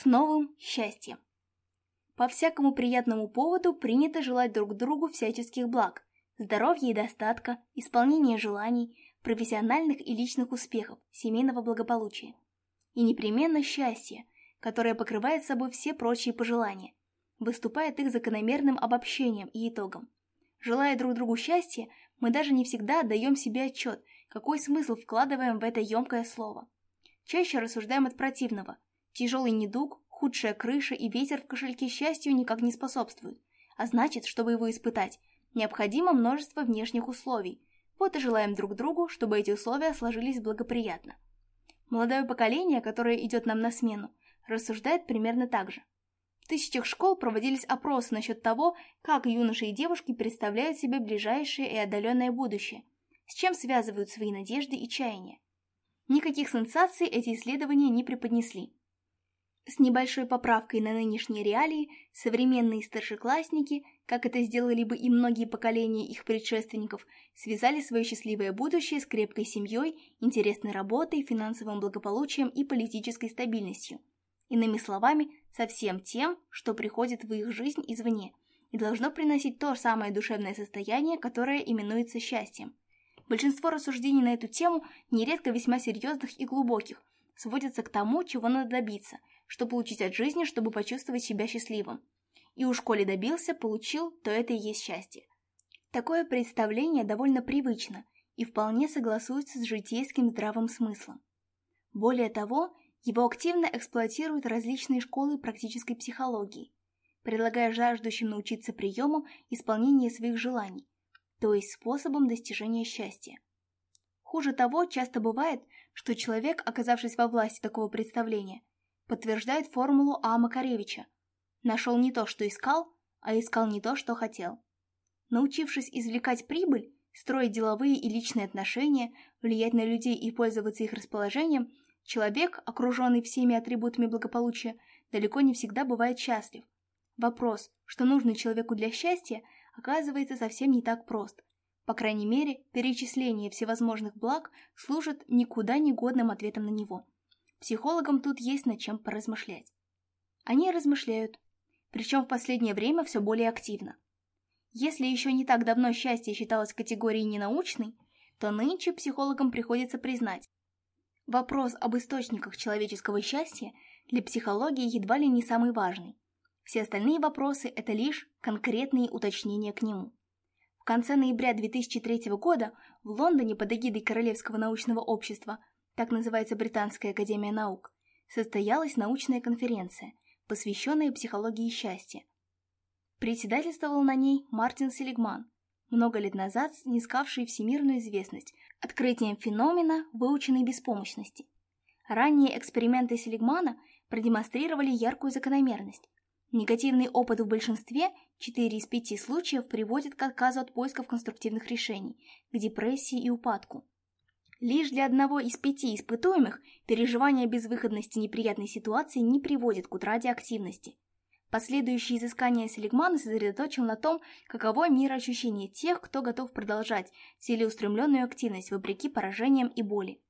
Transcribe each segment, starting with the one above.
с новым счастьем. По всякому приятному поводу принято желать друг другу всяческих благ, здоровья и достатка, исполнения желаний, профессиональных и личных успехов, семейного благополучия. И непременно счастье, которое покрывает собой все прочие пожелания, выступает их закономерным обобщением и итогом. Желая друг другу счастья, мы даже не всегда отдаем себе отчет, какой смысл вкладываем в это емкое слово. Чаще рассуждаем от противного, Тяжелый недуг, худшая крыша и ветер в кошельке счастью никак не способствуют. А значит, чтобы его испытать, необходимо множество внешних условий. Вот и желаем друг другу, чтобы эти условия сложились благоприятно. Молодое поколение, которое идет нам на смену, рассуждает примерно так же. В тысячах школ проводились опросы насчет того, как юноши и девушки представляют себе ближайшее и отдаленное будущее, с чем связывают свои надежды и чаяния. Никаких сенсаций эти исследования не преподнесли. С небольшой поправкой на нынешние реалии, современные старшеклассники, как это сделали бы и многие поколения их предшественников, связали свое счастливое будущее с крепкой семьей, интересной работой, финансовым благополучием и политической стабильностью. Иными словами, со всем тем, что приходит в их жизнь извне, и должно приносить то самое душевное состояние, которое именуется счастьем. Большинство рассуждений на эту тему, нередко весьма серьезных и глубоких, сводятся к тому, чего надо добиться – чтобы получить от жизни, чтобы почувствовать себя счастливым. И у коли добился, получил, то это и есть счастье. Такое представление довольно привычно и вполне согласуется с житейским здравым смыслом. Более того, его активно эксплуатируют различные школы практической психологии, предлагая жаждущим научиться приему исполнения своих желаний, то есть способом достижения счастья. Хуже того, часто бывает, что человек, оказавшись во власти такого представления, подтверждает формулу А. Макаревича. Нашел не то, что искал, а искал не то, что хотел. Научившись извлекать прибыль, строить деловые и личные отношения, влиять на людей и пользоваться их расположением, человек, окруженный всеми атрибутами благополучия, далеко не всегда бывает счастлив. Вопрос, что нужно человеку для счастья, оказывается совсем не так прост. По крайней мере, перечисление всевозможных благ служит никуда не годным ответом на него. Психологам тут есть над чем поразмышлять. Они размышляют, причем в последнее время все более активно. Если еще не так давно счастье считалось категорией ненаучной, то нынче психологам приходится признать, вопрос об источниках человеческого счастья для психологии едва ли не самый важный. Все остальные вопросы – это лишь конкретные уточнения к нему. В конце ноября 2003 года в Лондоне под эгидой Королевского научного общества – так называется Британская академия наук, состоялась научная конференция, посвященная психологии счастья. Председательствовал на ней Мартин Селигман, много лет назад снискавший всемирную известность открытием феномена выученной беспомощности. Ранние эксперименты Селигмана продемонстрировали яркую закономерность. Негативный опыт в большинстве, 4 из 5 случаев, приводит к отказу от поисков конструктивных решений, к депрессии и упадку – Лишь для одного из пяти испытуемых переживание безвыходности неприятной ситуации не приводит к утрате активности. Последующие изыскания Селигмана сосредоточил на том, каково мироощущение тех, кто готов продолжать целеустремленную активность вопреки поражениям и боли.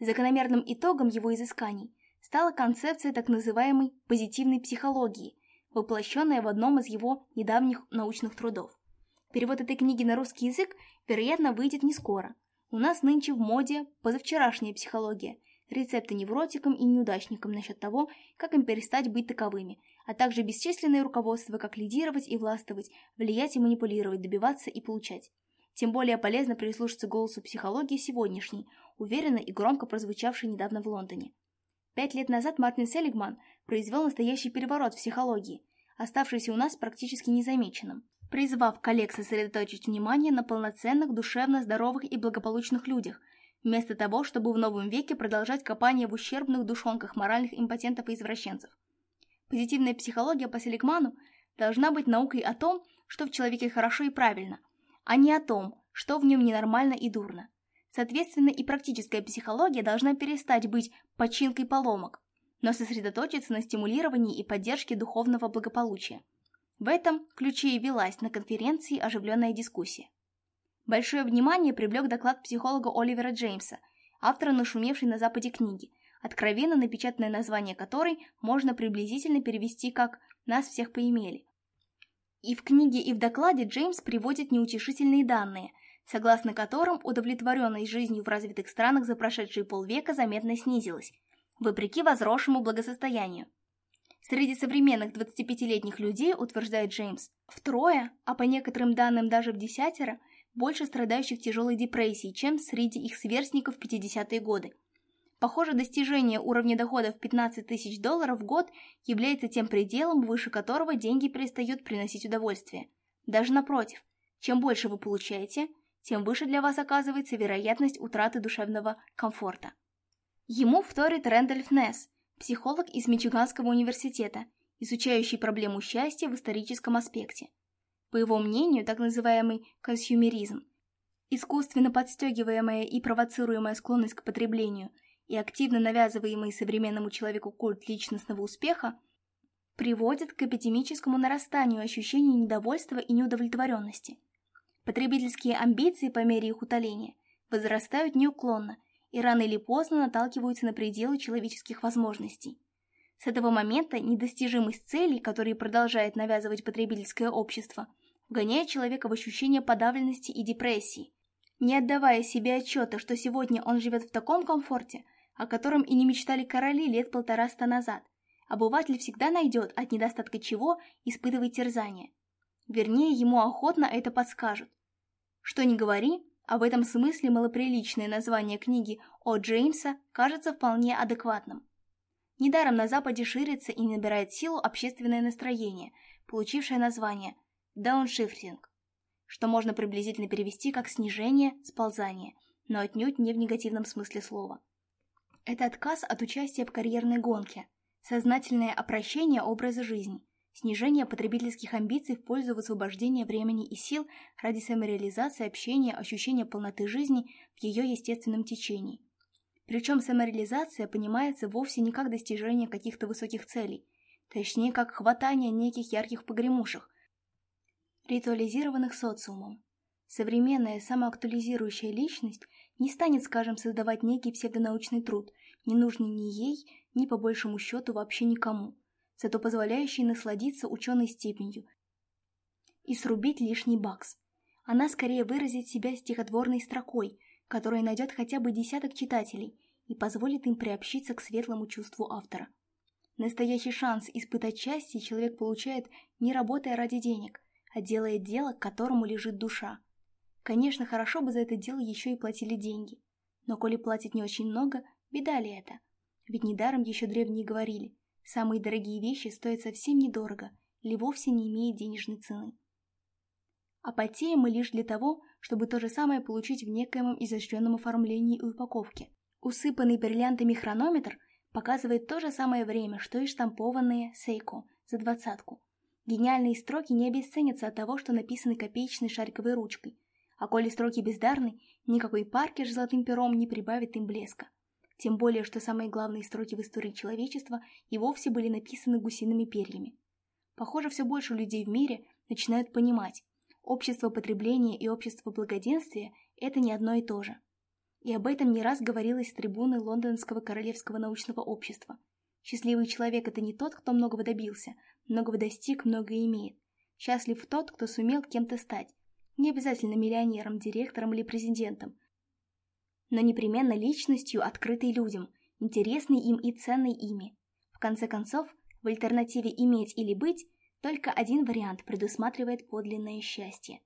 Закономерным итогом его изысканий стала концепция так называемой «позитивной психологии», воплощенная в одном из его недавних научных трудов. Перевод этой книги на русский язык, вероятно, выйдет не скоро – у нас нынче в моде позавчерашняя психология, рецепты невротикам и неудачникам насчет того, как им перестать быть таковыми, а также бесчисленные руководства, как лидировать и властвовать, влиять и манипулировать, добиваться и получать. Тем более полезно прислушаться голосу психологии сегодняшней, уверенно и громко прозвучавшей недавно в Лондоне. Пять лет назад Мартин Селигман произвел настоящий переворот в психологии – оставшийся у нас практически незамеченным, призвав коллег сосредоточить внимание на полноценных, душевно здоровых и благополучных людях, вместо того, чтобы в новом веке продолжать копание в ущербных душонках моральных импотентов и извращенцев. Позитивная психология по Селикману должна быть наукой о том, что в человеке хорошо и правильно, а не о том, что в нем ненормально и дурно. Соответственно, и практическая психология должна перестать быть починкой поломок, но сосредоточиться на стимулировании и поддержке духовного благополучия. В этом ключе и велась на конференции оживленная дискуссия. Большое внимание привлек доклад психолога Оливера Джеймса, автора нашумевшей на Западе книги, откровенно напечатанное название которой можно приблизительно перевести как «Нас всех поимели». И в книге, и в докладе Джеймс приводит неутешительные данные, согласно которым удовлетворенность жизнью в развитых странах за прошедшие полвека заметно снизилась, вопреки возросшему благосостоянию. Среди современных 25-летних людей, утверждает Джеймс, втрое, а по некоторым данным даже в десятеро, больше страдающих тяжелой депрессией, чем среди их сверстников в 50-е годы. Похоже, достижение уровня дохода в 15 тысяч долларов в год является тем пределом, выше которого деньги перестают приносить удовольствие. Даже напротив, чем больше вы получаете, тем выше для вас оказывается вероятность утраты душевного комфорта. Ему вторит Рэндольф Несс, психолог из Мичиганского университета, изучающий проблему счастья в историческом аспекте. По его мнению, так называемый консюмеризм – искусственно подстегиваемая и провоцируемая склонность к потреблению и активно навязываемый современному человеку культ личностного успеха приводит к эпидемическому нарастанию ощущений недовольства и неудовлетворенности. Потребительские амбиции по мере их утоления возрастают неуклонно – и рано или поздно наталкиваются на пределы человеческих возможностей. С этого момента недостижимость целей, которые продолжает навязывать потребительское общество, вгоняет человека в ощущение подавленности и депрессии, не отдавая себе отчета, что сегодня он живет в таком комфорте, о котором и не мечтали короли лет полтораста назад. Обыватель всегда найдет, от недостатка чего испытывать терзание. Вернее, ему охотно это подскажут. Что ни говори, а в этом смысле малоприличное название книги О. Джеймса кажется вполне адекватным. Недаром на Западе ширится и набирает силу общественное настроение, получившее название «дауншифтинг», что можно приблизительно перевести как «снижение», «сползание», но отнюдь не в негативном смысле слова. Это отказ от участия в карьерной гонке, сознательное опрощение образа жизни, снижение потребительских амбиций в пользу высвобождения времени и сил ради самореализации, общения, ощущения полноты жизни в ее естественном течении. Причем самореализация понимается вовсе не как достижение каких-то высоких целей, точнее как хватание неких ярких погремушек, ритуализированных социумом. Современная самоактуализирующая личность не станет, скажем, создавать некий псевдонаучный труд, не нужный ни ей, ни по большему счету вообще никому зато позволяющий насладиться ученой степенью и срубить лишний бакс. Она скорее выразит себя стихотворной строкой, которая найдет хотя бы десяток читателей и позволит им приобщиться к светлому чувству автора. Настоящий шанс испытать счастье человек получает, не работая ради денег, а делая дело, к которому лежит душа. Конечно, хорошо бы за это дело еще и платили деньги. Но коли платят не очень много, беда ли это? Ведь недаром еще древние говорили – Самые дорогие вещи стоят совсем недорого или вовсе не имеют денежной цены. А потеем мы лишь для того, чтобы то же самое получить в некоем изощренном оформлении и упаковке. Усыпанный бриллиантами хронометр показывает то же самое время, что и штампованные «Сейко» за двадцатку. Гениальные строки не обесценятся от того, что написаны копеечной шариковой ручкой. А коли строки бездарны, никакой паркер с золотым пером не прибавит им блеска тем более, что самые главные строки в истории человечества и вовсе были написаны гусиными перьями. Похоже, все больше людей в мире начинают понимать, общество потребления и общество благоденствия – это не одно и то же. И об этом не раз говорилось с трибуны Лондонского Королевского научного общества. Счастливый человек – это не тот, кто многого добился, многого достиг, многое имеет. Счастлив тот, кто сумел кем-то стать. Не обязательно миллионером, директором или президентом, но непременно личностью, открытой людям, интересной им и ценной ими. В конце концов, в альтернативе «иметь или быть» только один вариант предусматривает подлинное счастье.